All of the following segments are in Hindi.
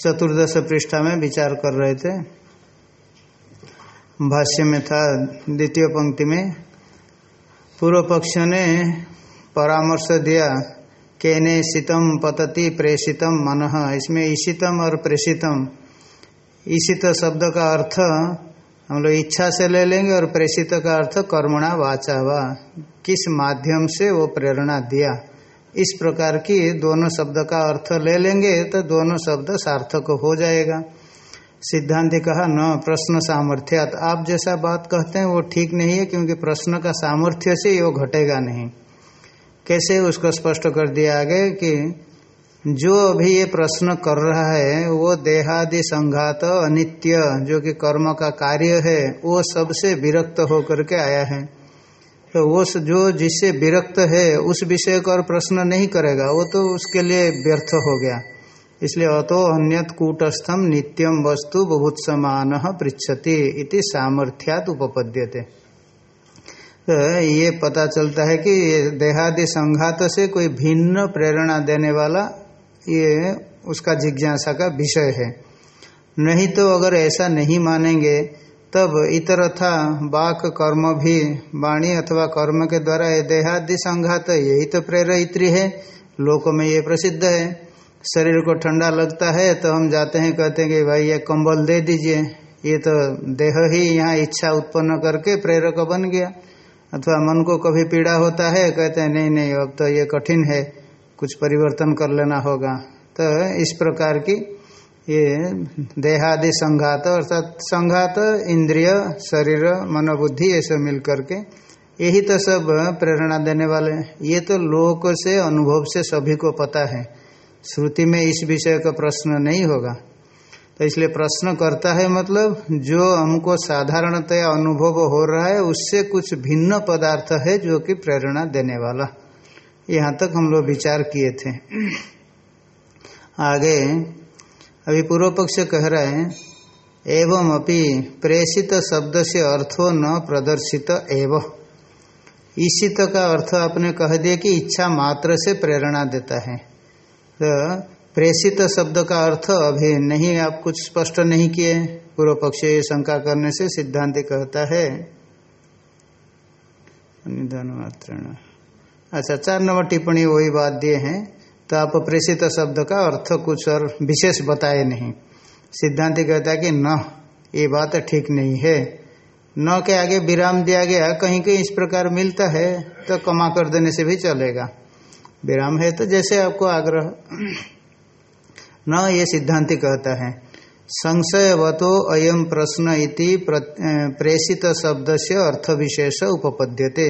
चतुर्दश पृष्ठा में विचार कर रहे थे। भाष्य में था, द्वितीय पंक्ति में, पूर्व पक्ष ने परामर्श दिया, केने शीतम पतति प्रेषितम मन। इसमें ईशितम और प्रेषितम। ईशित शब्द का अर्थ, हम लोग इच्छा से ले लेंगे और प्रेषित का अर्थ कर्मणा वाचा वा। किस माध्यम से वो प्रेरणा दिया? इस प्रकार की दोनों शब्द का अर्थ ले लेंगे तो दोनों शब्द सार्थक हो जाएगा। सिद्धांत कहा, न, प्रश्न सामर्थ्यात। आप जैसा बात कहते हैं, वो ठीक नहीं है, क्योंकि प्रश्न का सामर्थ्य से वो घटेगा नहीं। कैसे उसको स्पष्ट कर दिया आगे कि जो अभी ये प्रश्न कर रहा है, वो देहादि संघात अनित्य, जो कि कर्म का कार्य है, वो सबसे विरक्त होकर के आया है। तो वो जो जिससे विरक्त है, उस विषय का और प्रश्न नहीं करेगा, वो तो उसके लिए व्यर्थ हो गया। इसलिए अतो अन्यत कूटस्थम नित्यम वस्तु बहुत समान पृछति इति सामर्थ्यात उपपद्यते। तो ये पता चलता है कि देहादि संघात से कोई भिन्न प्रेरणा देने वाला ये उसका जिज्ञासा का विषय है। नहीं तो अगर ऐसा नहीं मानेंगे तब इतर था, बाक कर्म भी, वाणी अथवा कर्म के द्वारा ये देहादि संघात यही तो प्रेरित्री है, लोक में ये प्रसिद्ध है। शरीर को ठंडा लगता है तो हम जाते हैं, कहते हैं कि भाई, ये कंबल दे दीजिए। ये तो देह ही यहाँ इच्छा उत्पन्न करके प्रेरक बन गया। अथवा मन को कभी पीड़ा होता है, कहते हैं, नहीं नहीं, अब तो ये कठिन है, कुछ परिवर्तन कर लेना होगा। तो इस प्रकार की ये देहादि संघात अर्थात संघात इंद्रिय, शरीर, मनोबुद्धि, ये सब मिल करके यही तो सब प्रेरणा देने वाले ये तो लोक से, अनुभव से सभी को पता है। श्रुति में इस विषय का प्रश्न नहीं होगा। तो इसलिए प्रश्न करता है मतलब जो हमको साधारणतया अनुभव हो रहा है, उससे कुछ भिन्न पदार्थ है जो कि प्रेरणा देने वाला। यहाँ तक हम लोग विचार किए थे। आगे अभी पूर्व पक्ष कह रहे हैं, एवं अपि प्रेषित शब्द से अर्थो न प्रदर्शित एव। ईशित का अर्थ आपने कह दिया कि इच्छा मात्र से प्रेरणा देता है। तो प्रेषित शब्द का अर्थ अभी नहीं, आप कुछ स्पष्ट नहीं किए। पूर्व पक्ष ये शंका करने से सिद्धांत कहता है। निधन मात्र अच्छा चार नंबर टिप्पणी वही बात दिए हैं। तो आप प्रेषित शब्द का अर्थ कुछ और विशेष बताए नहीं। सिद्धांत कहता है कि न, ये बात ठीक नहीं है। न के आगे विराम दिया गया, कहीं कहीं इस प्रकार मिलता है तो कमा कर देने से भी चलेगा। विराम है तो जैसे आपको आग्रह। न, ये सिद्धांति कहता है, संशयवतो अयम प्रश्न इति प्रेषित शब्द से अर्थ विशेष उपपद्यते।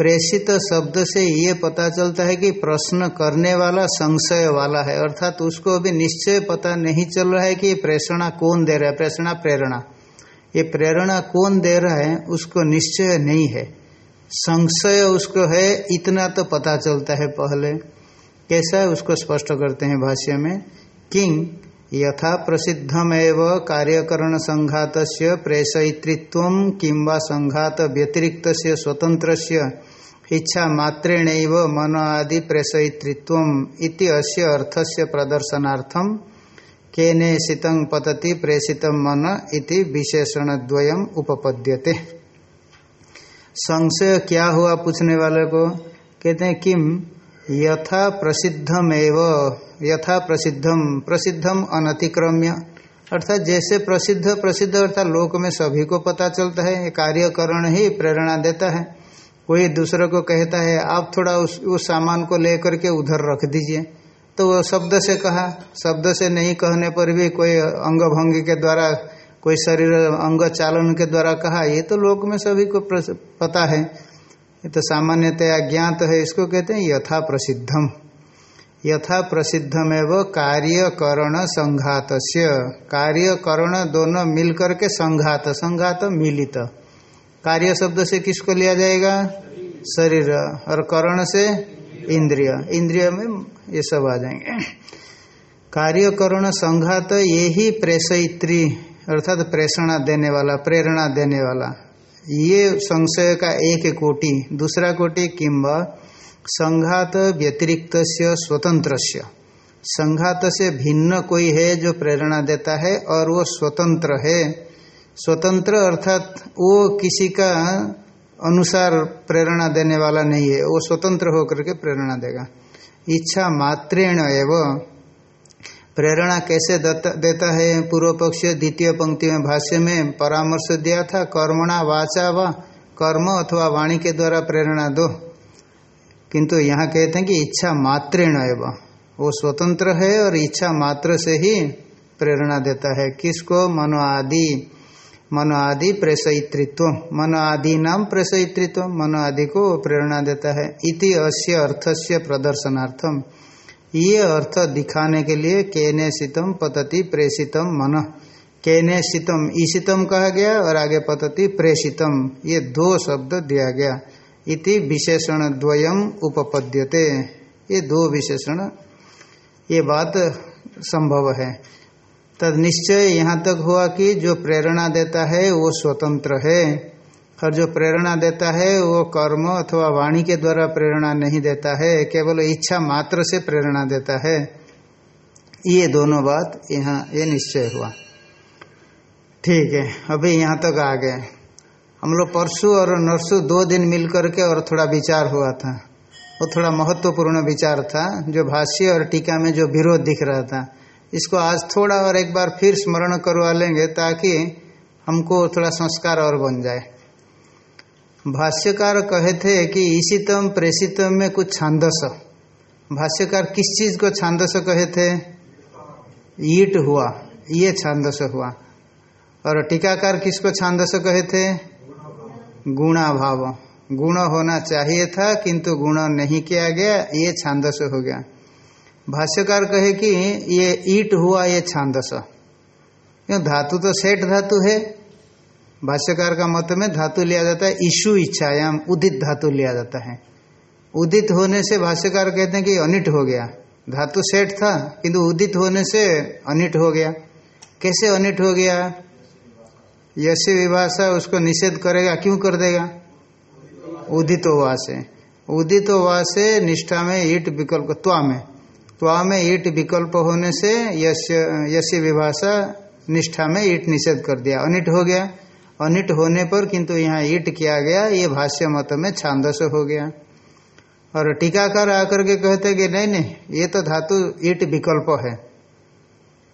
प्रेषित शब्द से ये पता चलता है कि प्रश्न करने वाला संशय वाला है। अर्थात उसको अभी निश्चय पता नहीं चल रहा है कि प्रेषणा कौन दे रहा है प्रेषणा प्रेरणा। ये प्रेरणा कौन दे रहा है, उसको निश्चय नहीं है। संशय उसको है, इतना तो पता चलता है पहले। कैसा है, उसको स्पष्ट करते हैं भाष्य में। किंग यथा प्रसिद्धमेव कार्यकरण संघात प्रेषयितृत्व किंवा संघात व्यतिरिक्त स्वतंत्र इच्छा मात्रेण मन आदि प्रेषयितृत्व इति अस्य अर्थस्य प्रदर्शनार्थम केने पतति प्रेषित मन इति विशेषणद्वयम् उपपद्यते। संशय क्या हुआ पूछने वाले को? कहते हैं, किम? यथा प्रसिद्धमेव, यथा प्रसिद्धम प्रसिद्धम अनतिक्रम्य। अर्थात जैसे प्रसिद्ध प्रसिद्ध अर्थात लोक में सभी को पता चलता है कार्यकरण ही प्रेरणा देता है। कोई दूसरे को कहता है, आप थोड़ा उस उस सामान को लेकर के उधर रख दीजिए। तो वो शब्द से कहा। शब्द से नहीं कहने पर भी कोई अंग भंगी के द्वारा, कोई शरीर अंग चालन के द्वारा कहा। ये तो लोक में सभी को पता है। ये तो सामान्यतया ज्ञात तो है। इसको कहते हैं यथा प्रसिद्धम यथा प्रसिद्धमेव कार्यकरण संघात कार्यकरण दोनों मिलकर के संघात। संघात मिलित। कार्य शब्द से किसको लिया जाएगा? शरीर। और करण से इंद्रिय। इंद्रिय में ये सब आ जाएँगे। कार्य करण संघात ये ही प्रेषयित्री, अर्थात प्रेषणा देने वाला, प्रेरणा देने वाला। ये संशय का एक कोटि। दूसरा कोटि किंबा। संघात व्यतिरिक्त स्वतंत्र संघात से भिन्न कोई है जो प्रेरणा देता है और वो स्वतंत्र है। स्वतंत्र अर्थात वो किसी का अनुसार प्रेरणा देने वाला नहीं है वो स्वतंत्र होकर के प्रेरणा देगा। इच्छा मात्रेण एवं। प्रेरणा कैसे देता है? पूर्व पक्ष द्वितीय पंक्ति में भाष्य में परामर्श दिया था कर्मणा वाचा व वा, कर्म अथवा वाणी के द्वारा प्रेरणा दो। किंतु यहाँ कहते हैं कि इच्छा मात्रेण एवं। वो स्वतंत्र है और इच्छा मात्र से ही प्रेरणा देता है। किसको? मनो आदि। मनो आदि प्रेषयित्व मनो आदि नाम प्रेषयित्व मनो आदि को प्रेरणा देता है। इति अस्य अर्थस्य प्रदर्शनार्थम ये अर्थ दिखाने के लिए केने शीतम पतति प्रेषितम मन। केने शीतम ईशितम कहा गया और आगे पतति प्रेषितम। ये दो शब्द दिया गया। इति विशेषण द्वयम उपपद्यते। ये दो विशेषण। ये बात संभव है। तद निश्चय यहाँ तक हुआ कि जो प्रेरणा देता है, वो स्वतंत्र है। और जो प्रेरणा देता है, वो कर्म अथवा वाणी के द्वारा प्रेरणा नहीं देता है, केवल इच्छा मात्र से प्रेरणा देता है। ये दोनों बात यहाँ, ये निश्चय हुआ। ठीक है, अभी यहाँ तक आ गए। हम लोग परसों और नरसु दो दिन मिल करके और थोड़ा विचार हुआ था। वो थोड़ा महत्वपूर्ण विचार था, जो भाष्य और टीका में जो विरोध दिख रहा था। इसको आज थोड़ा और एक बार फिर स्मरण करवा लेंगे ताकि हमको थोड़ा संस्कार और बन जाए। भाष्यकार कहे थे कि ईशितम प्रेषितम में कुछ छांदस। भाष्यकार किस चीज़ को छांदस कहे थे? ईट हुआ, ये छांदस हुआ। और टीकाकार किसको छांदस कहे थे? गुणा भाव गुण होना चाहिए था, किंतु गुण नहीं किया गया, ये छांदस हो गया। भाष्यकार कहे कि ये ईट हुआ, ये छांदस। क्यों? धातु तो सेठ धातु है। भाष्यकार का मत में धातु लिया जाता है, ईशु इच्छायाम, उदित धातु लिया जाता है। उदित होने से भाष्यकार कहते हैं कि अनिट हो गया। धातु सेठ था, किंतु उदित होने से अनिट हो गया। कैसे अनिट हो गया? यश विभाषा उसको निषेध करेगा, क्यों कर देगा? उदित वा से उदित वा से निष्ठा में ईट विकल्प, त्वा में। त्वा में ईट विकल्प होने से यश विभाषा निष्ठा में ईट निषेध कर दिया। अनिट हो गया। अनिट होने पर किंतु यहाँ ईट किया गया, ये भाष्य मत में छांदस हो गया। और टीकाकार आकर के कहते कि नहीं नहीं, ये तो धातु ईट विकल्प है।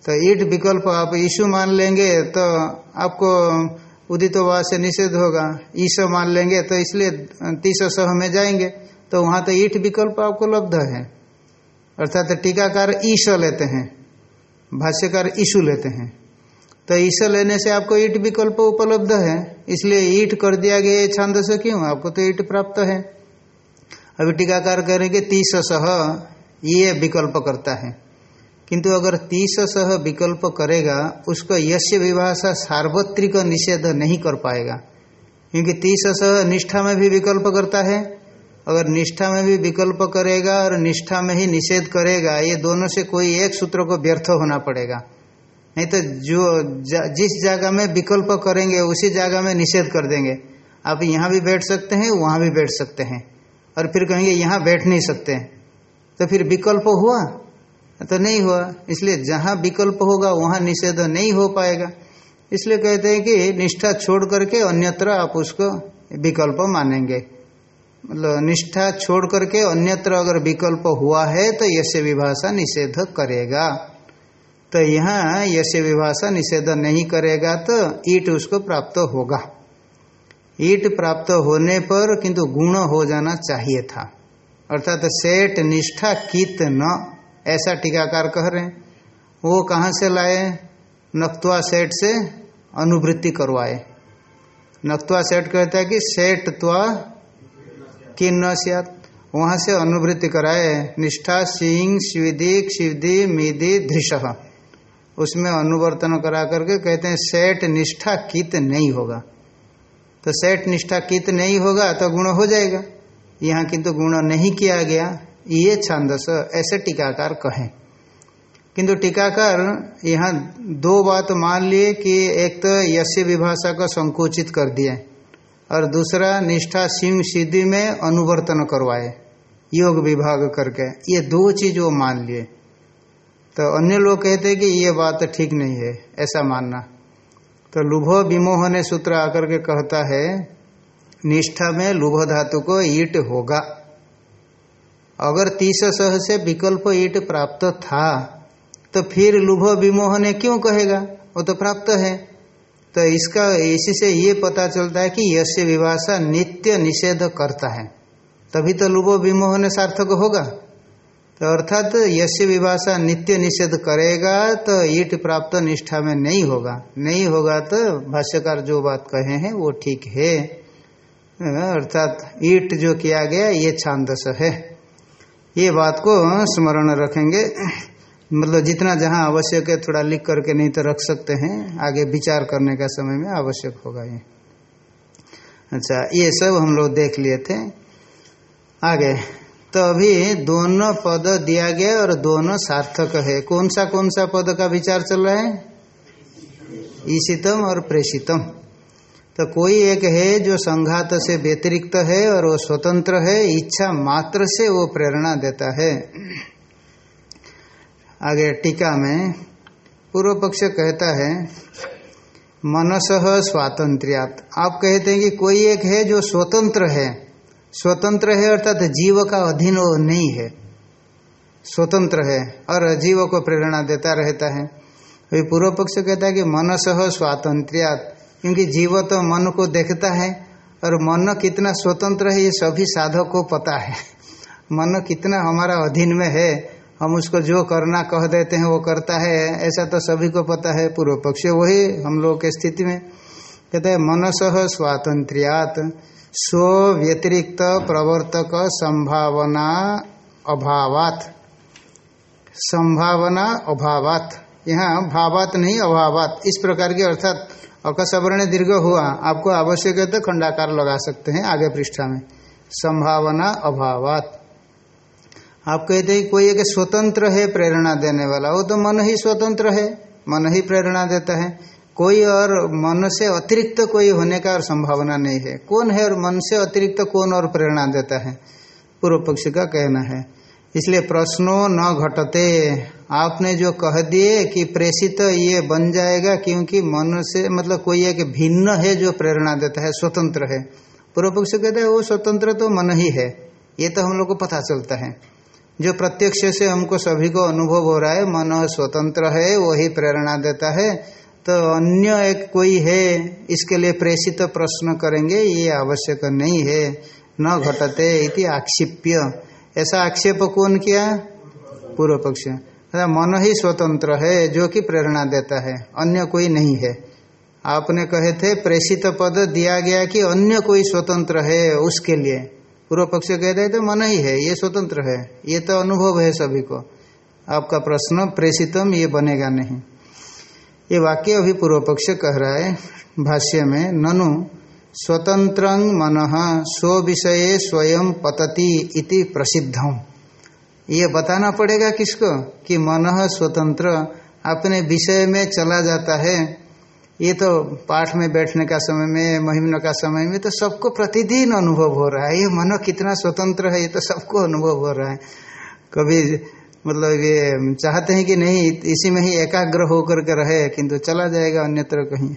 तो ईट विकल्प आप ईशु मान लेंगे तो आपको उदित से निषेध होगा। ईशो मान लेंगे तो इसलिए तीस सह में जाएँगे। तो वहाँ तो ईट विकल्प आपको लब्ध है। अर्थात टीकाकार ईशो लेते हैं, भाष्यकार ईशु लेते हैं। तो ईश लेने से आपको ईट विकल्प उपलब्ध है, इसलिए ईट कर दिया गया छंद से क्यों? आपको तो ईट प्राप्त है। अभी टीकाकार करेंगे तीस सह ये विकल्प करता है। किंतु अगर तीस सह विकल्प करेगा, उसको यश विभाषा सार्वत्रिक निषेध नहीं कर पाएगा। क्योंकि तीस सह निष्ठा में भी विकल्प करता है अगर निष्ठा में भी विकल्प करेगा और निष्ठा में ही निषेध करेगा ये दोनों से कोई एक सूत्र को व्यर्थ होना पड़ेगा। नहीं तो जो जा, जिस जगह में विकल्प करेंगे उसी जगह में निषेध कर देंगे। आप यहाँ भी बैठ सकते हैं वहाँ भी बैठ सकते हैं। और फिर कहेंगे यहाँ बैठ नहीं सकते। तो फिर विकल्प हुआ? तो नहीं हुआ। इसलिए जहाँ विकल्प होगा वहाँ निषेध नहीं हो पाएगा। इसलिए कहते हैं कि निष्ठा छोड़ करके अन्यत्र आप उसको विकल्प मानेंगे। मतलब निष्ठा छोड़ करके अन्यत्र अगर विकल्प हुआ है तो यश विभाषा निषेध करेगा। तो यहाँ यश विभाषा निषेध नहीं करेगा तो ईट उसको प्राप्त होगा। ईट प्राप्त होने पर किंतु गुण हो जाना चाहिए था। अर्थात तो सेठ निष्ठा कित न, ऐसा टीकाकार कह रहे हैं। वो कहाँ से लाए? नक्तवा सेठ से अनुवृत्ति करवाए। नक्तवा सेठ कहता है कि सेठ त्वा किन सियात? वहाँ से अनुवृत्ति कराए, निष्ठा सिंह शिविदी शिवदी मिदी धृष। उसमें अनुवर्तन करा करके कहते हैं, सेठ निष्ठा कित नहीं होगा। तो सेठ निष्ठा कित नहीं होगा तो गुण हो जाएगा। यहाँ किंतु तो गुण नहीं किया गया, ये छांदस ऐसे टीकाकार कहें। किंतु टीकाकार यहाँ दो बात मान लिए कि एक तो यश विभाषा को संकुचित कर दिए और दूसरा, निष्ठा सिंह सिद्धि में अनुवर्तन करवाए, योग विभाग करके। ये दो चीज़ वो मान लिए। तो अन्य लोग कहते हैं कि ये बात ठीक नहीं है, ऐसा मानना। तो लुभ विमोह ने सूत्र आकर के कहता है, निष्ठा में लुभ धातु को ईट होगा। अगर तीस सह से विकल्प ईट प्राप्त था तो फिर लुभ विमोह ने क्यों कहेगा? वो तो प्राप्त है। तो इसका, इसी से ये पता चलता है कि यश विभाषा नित्य निषेध करता है। तभी तो लुभो विमोह ने सार्थक होगा। तो अर्थात तो यश विभाषा नित्य निषेध करेगा तो ईट प्राप्त निष्ठा में नहीं होगा। नहीं होगा तो भाष्यकार जो बात कहे हैं, वो ठीक है। अर्थात ईट जो किया गया, ये छांदस है। ये बात को स्मरण रखेंगे। मतलब जितना जहाँ आवश्यक है, थोड़ा लिख करके नहीं तो रख सकते हैं। आगे विचार करने का समय में आवश्यक होगा ये। अच्छा ये सब हम लोग देख लिए थे। आगे तो अभी दोनों पद दिया गया और दोनों सार्थक है। कौन सा कौन सा पद का विचार चल रहा है? ईशितम और प्रेषितम। तो कोई एक है जो संघात से व्यतिरिक्त है और वो स्वतंत्र है। इच्छा मात्र से वो प्रेरणा देता है। आगे टीका में, पूर्व पक्ष कहता है, मनस स्वातंत्र्यात। आप कहते हैं कि कोई एक है जो स्वतंत्र है। स्वतंत्र है अर्थात जीव का अधीन वो नहीं है। स्वतंत्र है और जीव को प्रेरणा देता रहता है। पूर्व पक्ष कहता है कि मनस स्वातंत्र्यात, क्योंकि जीव तो मन को देखता है और मन कितना स्वतंत्र है, ये सभी साधक को पता है। मन कितना हमारा अधीन में है हम उसको जो करना कह देते हैं, वो करता है। ऐसा तो सभी को पता है, पूर्व पक्ष वही हम लोग के स्थिति में। कहते हैं, मनस स्वातंत्र्यात स्व व्यतिरिक्त प्रवर्तक संभावना अभावात। संभावना अभावात। यहाँ भावात नहीं, अभावात। इस प्रकार की अर्थात अकसवर्ण दीर्घ हुआ। आपको आवश्यक है तो खंडाकार लगा सकते हैं आगे पृष्ठा में। संभावना अभावात। आप कहते हैं कोई एक स्वतंत्र है प्रेरणा देने वाला, वो तो मन ही स्वतंत्र है, मन ही प्रेरणा देता है। कोई और मन से अतिरिक्त कोई होने का और संभावना नहीं है। कौन है और मन से अतिरिक्त कौन और प्रेरणा देता है? पूर्व पक्ष का कहना है। इसलिए प्रश्नों न घटते। आपने जो कह दिए कि प्रेषित ये बन जाएगा क्योंकि मन से मतलब कोई एक भिन्न है जो प्रेरणा देता है, स्वतंत्र है। पूर्व पक्ष कहते हैं, वो स्वतंत्र तो मन ही है। ये तो हम लोग को पता चलता है। जो प्रत्यक्ष से हमको सभी को अनुभव हो रहा है, मन स्वतंत्र है, वही प्रेरणा देता है। तो अन्य एक कोई है, इसके लिए प्रेषित प्रश्न करेंगे, ये आवश्यक नहीं है, न घटते इति आक्षिप्य। ऐसा आक्षेप कौन किया? पूर्व पक्ष। मन ही स्वतंत्र है, जो कि प्रेरणा देता है, अन्य कोई नहीं है। आपने कहे थे, प्रेषित पद दिया गया कि अन्य कोई स्वतंत्र है, उसके लिए। पूर्व पक्ष कहते हैं तो मन ही है, ये स्वतंत्र है, ये तो अनुभव है सभी को। आपका प्रश्न प्रेषितम, ये बनेगा नहीं। ये वाक्य अभी पूर्व पक्ष कह रहा है, भाष्य में, ननु स्वतंत्र मन स्व विषय स्वयं पतति इति प्रसिद्धम ये बताना पड़ेगा किसको? कि मन स्वतंत्र अपने विषय में चला जाता है ये तो पाठ में बैठने का समय में महिमन का समय में तो सबको प्रतिदिन अनुभव हो रहा है। ये मन कितना स्वतंत्र है, ये तो सबको अनुभव हो रहा है। कभी मतलब ये चाहते हैं कि नहीं, इसी में ही एकाग्र होकर के रहे, किंतु चला जाएगा अन्यत्र कहीं।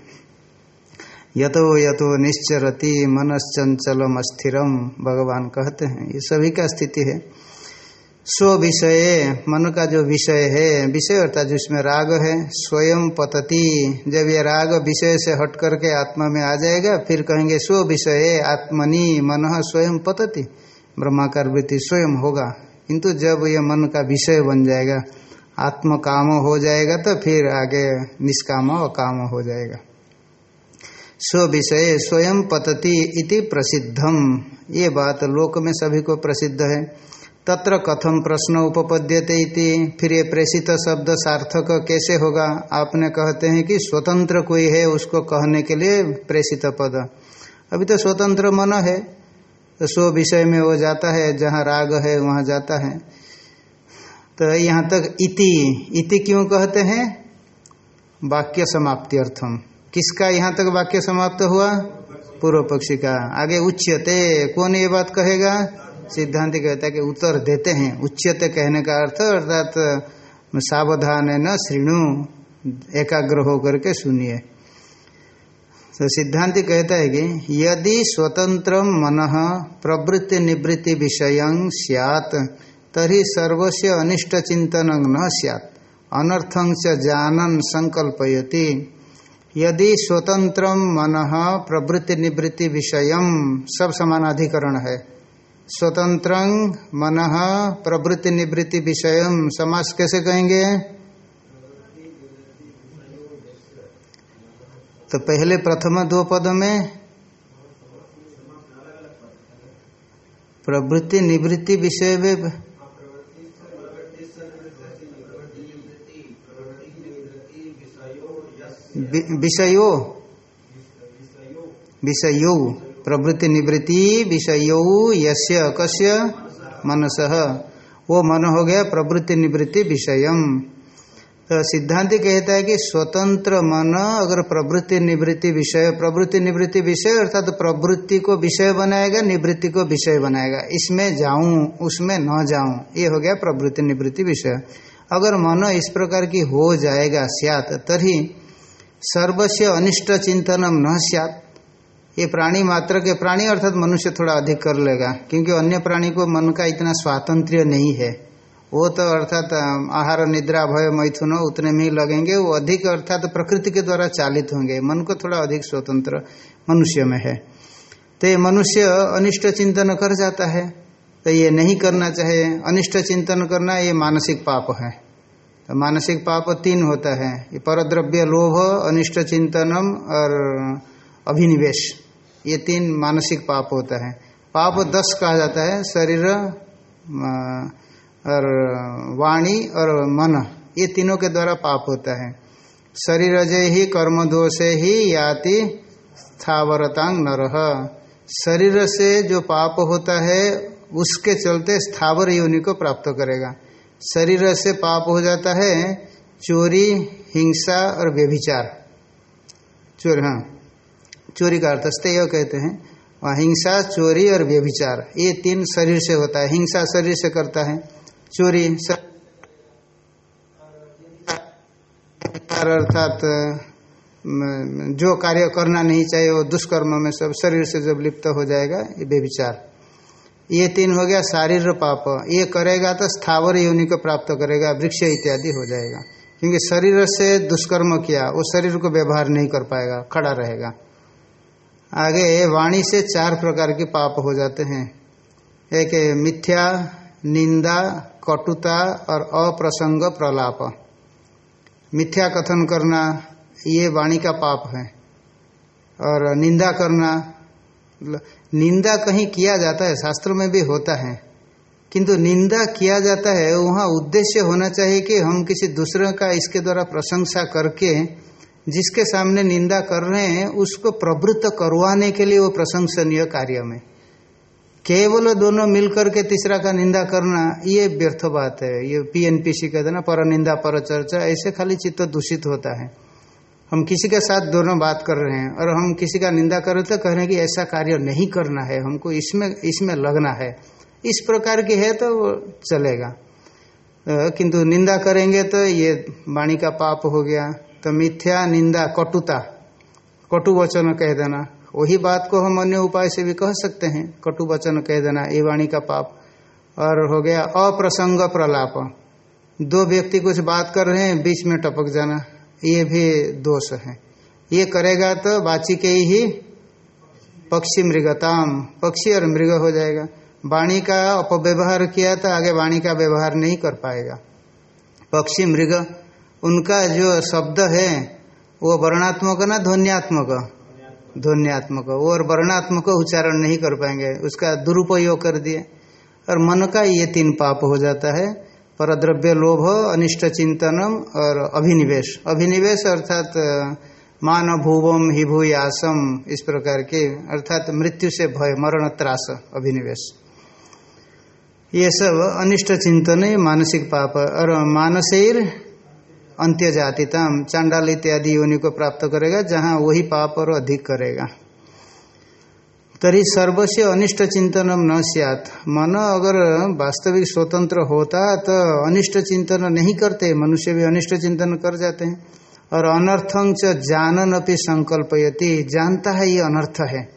यतो यतो निश्चरति मनश्चंचलम अस्थिरम भगवान कहते हैं। ये सभी का स्थिति है। स्व विषय, मन का जो विषय है, विषय अर्थात जिसमें राग है, स्वयं पतति। जब ये राग विषय से हट करके आत्मा में आ जाएगा, फिर कहेंगे स्व विषय, आत्मनि, मन स्वयं पतति। ब्रह्माकार वृत्ति स्वयं होगा। किंतु जब ये मन का विषय बन जाएगा, आत्म काम हो जाएगा तो फिर आगे निष्काम अकाम हो जाएगा। स्व विषय, स्वयं पतति इति प्रसिद्धम। ये बात लोक में सभी को प्रसिद्ध है। तत्र कथम प्रश्न उपपद्यते इति? फिर ये प्रेषित शब्द सार्थक कैसे होगा? आपने कहते हैं कि स्वतंत्र कोई है, उसको कहने के लिए प्रेषित पद। अभी तो स्वतंत्र मन है तो स्व विषय में वो जाता है, जहाँ राग है, वहाँ जाता है। तो यहाँ तक इति। इति क्यों कहते हैं? वाक्य समाप्ति अर्थम। किसका यहाँ तक वाक्य समाप्त हुआ? पूर्व पक्षी का। आगे उच्यते। कौन ये बात कहेगा? सिद्धांत कहता है कि उत्तर देते हैं। उच्चते कहने का अर्थ अर्थात, सावधान न, श्रीणु, एकाग्र होकर के सुनिए। तो सिद्धांति कहता है कि यदि स्वतंत्र मन प्रवृत्ति निवृत्ति विषय सियात तरी सर्वस्व अनिष्ट चिंतन न सैत अनर्थं जानन संकल्पयति। यदि स्वतंत्र मन प्रवृत्ति निवृत्ति विषय, सब समानाधिकरण है। स्वतंत्र मन प्रवृत्ति निवृत्ति विषय समास कैसे कहेंगे? तो पहले प्रथम दो पद में प्रवृत्ति निवृत्ति विषय में विषयो। विषयो। प्रवृत्ति निवृत्ति विषयो यस्य कस्य मनस। वो मन हो गया प्रवृत्ति निवृत्ति विषयम। तो सिद्धांत कहता है कि स्वतंत्र मन अगर प्रवृत्ति निवृत्ति विषय प्रवृत्ति निवृत्ति विषय अर्थात तो प्रवृत्ति को विषय बनाएगा, निवृत्ति को विषय बनाएगा। इसमें जाऊँ, उसमें न जाऊँ, ये हो गया प्रवृत्ति निवृत्ति विषय। अगर मन इस प्रकार की हो जाएगा, सियात तरी सर्वस्व अनिष्ट चिंतनम न सियात। ये प्राणी मात्र के प्राणी अर्थात मनुष्य थोड़ा अधिक कर लेगा, क्योंकि अन्य प्राणी को मन का इतना स्वातंत्र्य नहीं है। वो तो अर्थात आहार, निद्रा, भय, मैथुन, उतने में ही लगेंगे, वो अधिक अर्थात प्रकृति के द्वारा चालित होंगे। मन को थोड़ा अधिक स्वतंत्र मनुष्य में है। तो ये मनुष्य अनिष्ट चिंतन कर जाता है तो ये नहीं करना चाहिए। अनिष्ट चिंतन करना ये मानसिक पाप है। तो मानसिक पाप तीन होता है। ये परद्रव्य लोभ, अनिष्ट चिंतनम और अभिनिवेश। ये तीन मानसिक पाप होता है। पाप दस कहा जाता है, शरीर और वाणी और मन। ये तीनों के द्वारा पाप होता है। शरीर जय ही, कर्म दोषे ही, याति स्थावरतांग नरह शरीर से जो पाप होता है, उसके चलते स्थावर योनि को प्राप्त करेगा। शरीर से पाप हो जाता है, चोरी, हिंसा और व्यभिचार। चोर हाँ। चोरी का अर्थ यह कहते हैं, वहाँ हिंसा, चोरी और व्यभिचार, ये तीन शरीर से होता है। हिंसा शरीर से करता है, चोरी अर्थात जो कार्य करना नहीं चाहिए, वो दुष्कर्म में सब शरीर से जब लिप्त हो जाएगा, ये बेविचार ये तीन हो गया शारीर पाप। ये करेगा तो स्थावर योनि को प्राप्त करेगा, वृक्ष इत्यादि हो जाएगा। क्योंकि शरीर से दुष्कर्म किया, वो शरीर को व्यवहार नहीं कर पाएगा, खड़ा रहेगा। आगे वाणी से चार प्रकार के पाप हो जाते हैं। एक मिथ्या, निंदा, कटुता और अप्रसंग प्रलाप। मिथ्या कथन करना ये वाणी का पाप है। और निंदा करना, निंदा कहीं किया जाता है, शास्त्रों में भी होता है। किंतु निंदा किया जाता है, वहाँ उद्देश्य होना चाहिए कि हम किसी दूसरे का इसके द्वारा प्रशंसा करके जिसके सामने निंदा कर रहे हैं, उसको प्रवृत्त करवाने के लिए वो प्रशंसनीय कार्य में। केवल दोनों मिलकर के तीसरा का निंदा करना, ये व्यर्थ बात है। ये पीएनपीसी कहते ना, पर निंदा, पर चर्चा, ऐसे खाली चित्त दूषित होता है। हम किसी के साथ दोनों बात कर रहे हैं, और हम किसी का निंदा कर रहे तो कह रहे हैं कि ऐसा कार्य नहीं करना है, हमको इसमें इसमें लगना है। इस प्रकार की है तो वो चलेगा। किंतु निंदा करेंगे तो ये वाणी का पाप हो गया। तो मिथ्या, निंदा, कटुता। कटु वचन कह देना। वही बात को हम अन्य उपाय से भी कह सकते हैं। कटु वचन कह देना, ये वाणी का पाप। और हो गया, अप्रसंग प्रलाप। दो व्यक्ति कुछ बात कर रहे हैं, बीच में टपक जाना। ये भी दोष है। ये करेगा तो बाची के ही पक्षी मृगताम। पक्षी और मृग हो जाएगा। वाणी का अपव्यवहार किया तो आगे वाणी का व्यवहार नहीं कर पाएगा। पक्षी मृग उनका जो शब्द है, वो वर्णात्मक ना, ध्वनियात्मक? ध्वनियात्मक। और वर्णात्मक उच्चारण नहीं कर पाएँगे, उसका दुरुपयोग कर दिए। और मन का ये तीन पाप हो जाता है, परद्रव्य लोभ, अनिष्ट चिंतनम और अभिनिवेश। अभिनिवेश अर्थात मान भूवम हि भूयासम इस प्रकार के, अर्थात मृत्यु से भय, मरण त्रास, अभिनिवेश। ये सब अनिष्ट चिंतन मानसिक पाप। और मानसिर अंत्य जातितम चांडाल इत्यादि योनि को प्राप्त करेगा, जहाँ वही पाप और अधिक करेगा। तरी सर्वस्व अनिष्ट चिंतन न सियात। मन अगर वास्तविक स्वतंत्र होता तो अनिष्ट चिंतन नहीं करते, मनुष्य भी अनिष्ट चिंतन कर जाते हैं। और अनर्थं च जानन अपनी संकल्पयति, जानता है ये अनर्थ है।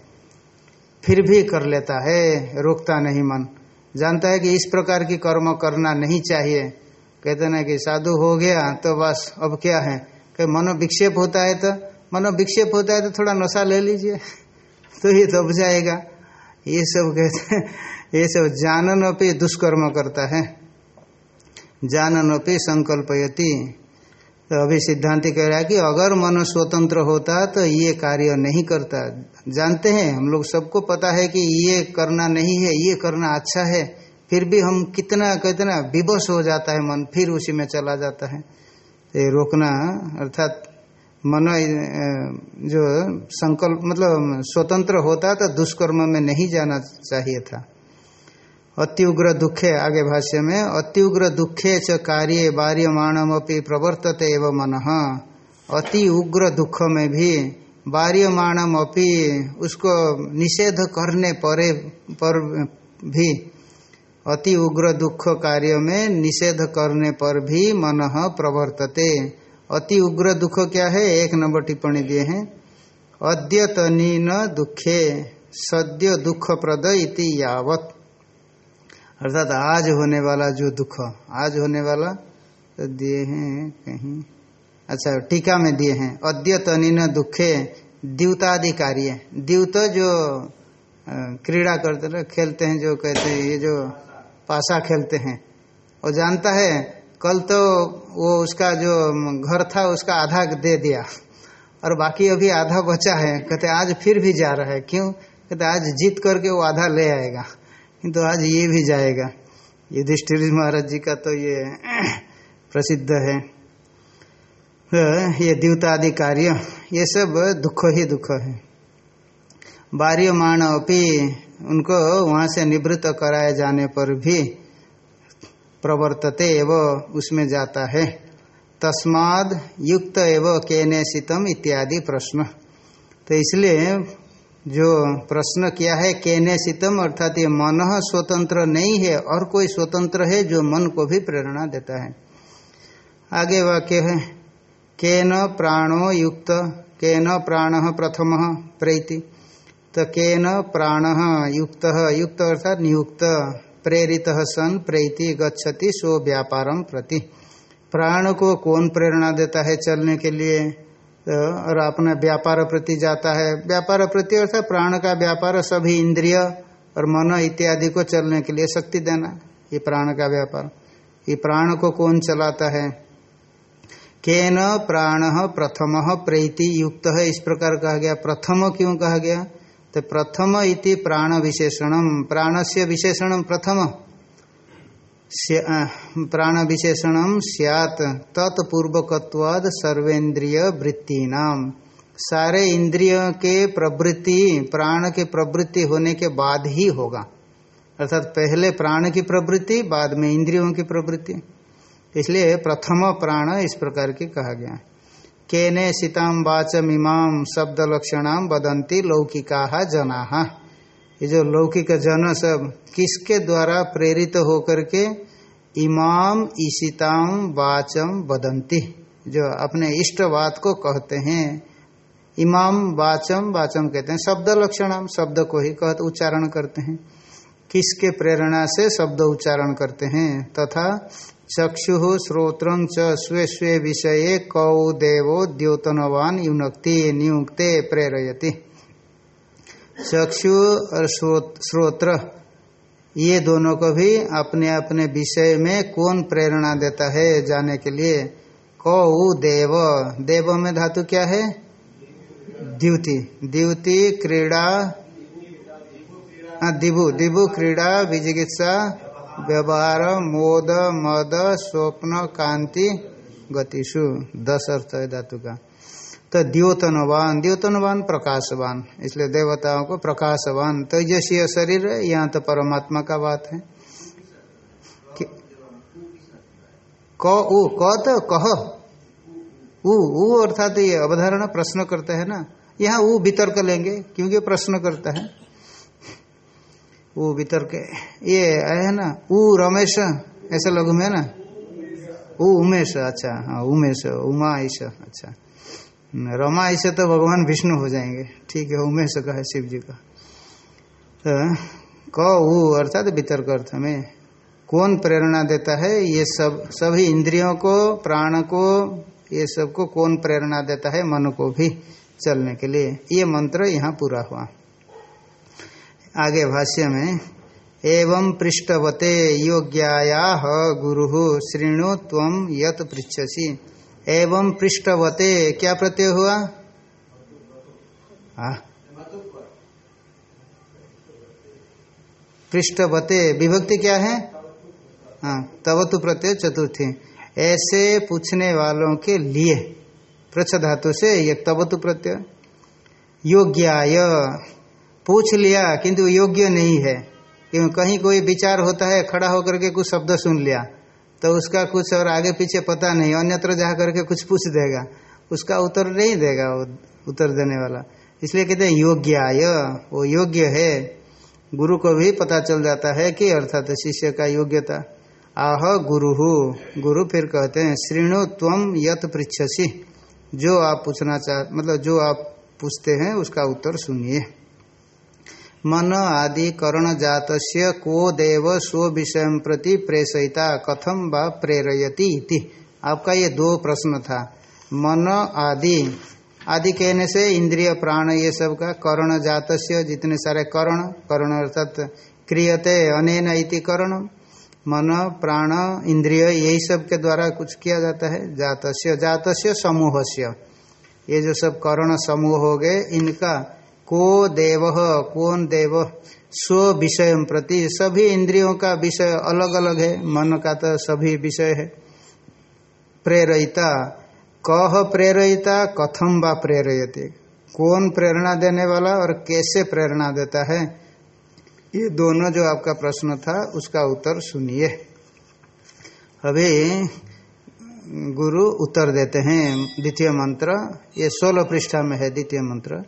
फिर भी कर लेता है, रोकता नहीं मन। जानता है कि इस प्रकार की कर्म करना नहीं चाहिए। कहते ना कि साधु हो गया तो बस, अब क्या है? कि मनोविक्षेप होता है तो मनोविक्षेप होता है तो थोड़ा नशा ले लीजिए तो ये दब जाएगा। ये सब कहते हैं, ये सब जानन पे दुष्कर्म करता है। जानन पे संकल्पयति। तो अभी सिद्धांति कह रहा है कि अगर मन स्वतंत्र होता तो ये कार्य नहीं करता। जानते हैं, हम लोग सबको पता है कि ये करना नहीं है, ये करना अच्छा है। फिर भी हम कितना कितना विवश हो जाता है मन, फिर उसी में चला जाता है। तो रोकना, अर्थात मन जो संकल्प मतलब स्वतंत्र होता तो दुष्कर्म में नहीं जाना चाहिए था। अत्युग्र दुखे आगे भाष्य में, अत्युग्र दुखे च कार्य बार्यमाणम अपनी प्रवर्तते एवं मन। अति उग्र दुख में भी बार्यमाणम अपनी उसको निषेध करने परे, पर भी अति उग्र दुख कार्य में निषेध करने पर भी मन प्रवर्तते। अति उग्र दुख क्या है? एक नंबर टिप्पणी दिए हैं। अद्यतनी न दुखे, सद्य दुख प्रद इति यावत। अर्थात आज होने वाला जो दुख, आज होने वाला तो दिए हैं कहीं। अच्छा टीका में दिए हैं। अद्यतनी न दुखे, द्यूतादि कार्य। द्यूत जो क्रीड़ा करते खेलते हैं, जो कहते हैं, ये जो पासा खेलते हैं। वो जानता है, कल तो वो उसका जो घर था, उसका आधा दे दिया। और बाकी अभी आधा बचा है। कहते, आज फिर भी जा रहा है। क्यों? कहते, आज जीत करके वो आधा ले आएगा। किंतु तो आज ये भी जाएगा। युधिष्ठिर महाराज जी का तो ये प्रसिद्ध है। तो ये द्यूतादि कार्य ये सब दुख ही दुख है। बार्यमाण अपनी उनको वहाँ से निवृत्त कराए जाने पर भी प्रवर्तते एव उसमें जाता है। तस्माद युक्त एव केने शीतम इत्यादि प्रश्न। तो इसलिए जो प्रश्न किया है, केने शीतम अर्थात ये मन स्वतंत्र नहीं है, और कोई स्वतंत्र है जो मन को भी प्रेरणा देता है। आगे वाक्य है, केन प्राणो युक्त, केन प्राण प्रथम प्रेति। तो केन प्राण युक्त युक्त अर्थात नियुक्त। प्रेरित सन प्रेति गच्छति, सो व्यापारम प्रति। प्राण को कौन प्रेरणा देता है चलने के लिए? तो और अपना व्यापार प्रति जाता है। व्यापार प्रति अर्थात प्राण का व्यापार, सभी इंद्रिय और मन इत्यादि को चलने के लिए शक्ति देना, ये प्राण का व्यापार। ये प्राण को कौन चलाता है? केन प्राण प्रथम प्रेति युक्त है इस प्रकार कहा गया। प्रथम क्यों कहा गया? तो प्रथम इति प्राण विशेषणम प्राण से विशेषण प्रथम। प्राण विशेषण सियात। तत्पूर्वकवाद सर्वेन्द्रिय वृत्ति नाम सारे इंद्रिय के प्रवृत्ति प्राण के प्रवृत्ति होने के बाद ही होगा। अर्थात पहले प्राण की प्रवृत्ति बाद में इंद्रियों की प्रवृत्ति इसलिए प्रथम प्राण इस प्रकार की कहा गया है। केने सीताम वाचम इमाम शब्द लक्षणाम बदंती लौकिका जना। ये जो लौकिक जन सब, किसके द्वारा प्रेरित होकर के इमाम ईशिताम वाचम बदंती जो अपने इष्ट बात को कहते हैं इमाम वाचम वाचम कहते हैं शब्द लक्षणाम शब्द को ही कहते उच्चारण करते हैं। किसके प्रेरणा से शब्द उच्चारण करते हैं, तथा चक्षु श्रोत्र स्वे स्वे विषय कौ देवो द्योतनवान युनक्ति नियुक्ते प्रेरयति। चक्षु और श्रोत्र, ये दोनों को भी अपने अपने विषय में कौन प्रेरणा देता है जाने के लिए? कौ देव। देव में धातु क्या है? द्युति। द्युति, क्रीड़ा दिभु दिभु क्रीड़ा, विजिगित्सा व्यवहार, मोद, मद, स्वप्न, कांति गतिशु दस अर्थ है धातु का। तो द्योतनवान द्योतनवान प्रकाशवान। इसलिए देवताओं को प्रकाशवान। तेजस्वी शरीर है, यहाँ तो परमात्मा का बात है। क उ, क तो कह। उ अर्थात ये अवधारणा प्रश्न करता है ना। यहाँ वो वितर्क लेंगे, क्योंकि प्रश्न करता है। ऊ वितर्क ये आया है ना, ऊ रमेश, ऐसा लघु में ना? ऊ उमेश अच्छा हाँ उमेश, उमा ईश अच्छा। रमा ईश तो भगवान विष्णु हो जाएँगे। ठीक है, उमेश का है शिव जी का। तो क, ऊ अर्थात वितर्क अर्थ में। कौन प्रेरणा देता है? ये सब, सभी इंद्रियों को, प्राण को, ये सबको कौन प्रेरणा देता है? मन को भी, चलने के लिए। ये मंत्र यहाँ पूरा हुआ। आगे भाष्य में, एवं पृष्ठवते योग्याया गुरु श्रीणु तम यत पृछसी एवं पृष्ठवते, क्या प्रत्यय हुआ? पृष्ठवते, विभक्ति क्या है? हाँ तो प्रत्यय चतुर्थी। ऐसे पूछने वालों के लिए प्रच्छ धातु से ये तब तो प्रत्यय। योग्याय। पूछ लिया, किंतु योग्य नहीं है। क्यों? कहीं कोई विचार होता है, खड़ा होकर के कुछ शब्द सुन लिया तो उसका कुछ और आगे पीछे पता नहीं, अन्यत्र जा करके कुछ पूछ देगा। उसका उत्तर नहीं देगा, वो उत्तर देने वाला। इसलिए कहते हैं योग्य आय वो योग्य है। गुरु को भी पता चल जाता है कि अर्थात शिष्य का योग्यता। आह, गुरु। गुरु फिर कहते हैं, श्रीणु तम यत पृछसी जो आप पूछना चाह मतलब जो आप पूछते हैं, उसका उत्तर सुनिए। मन आदि करण जात को देव स्व विषय प्रति प्रेषयिता कथम व प्रेरयति इति। आपका ये दो प्रश्न था। मन आदि आदि कहने से इंद्रिय, प्राण, ये सब का करण जात जितने सारे करण करण अर्थात क्रियते अनेन इति करण। मन, प्राण, इंद्रिय, यही सब के द्वारा कुछ किया जाता है। जातस्य जातस्य समूहस्य। ये जो सब करण समूह हो गए, इनका को देव, कौन देव? स्व विषय प्रति सभी इंद्रियों का विषय अलग अलग है। मन का तो सभी विषय है। प्रेरिता, कह प्रेरिता, कथम व प्रेरयते। कौन प्रेरणा देने वाला और कैसे प्रेरणा देता है? ये दोनों जो आपका प्रश्न था, उसका उत्तर सुनिए। अभी गुरु उत्तर देते हैं, द्वितीय मंत्र। ये सोलह पृष्ठा में है, द्वितीय मंत्र।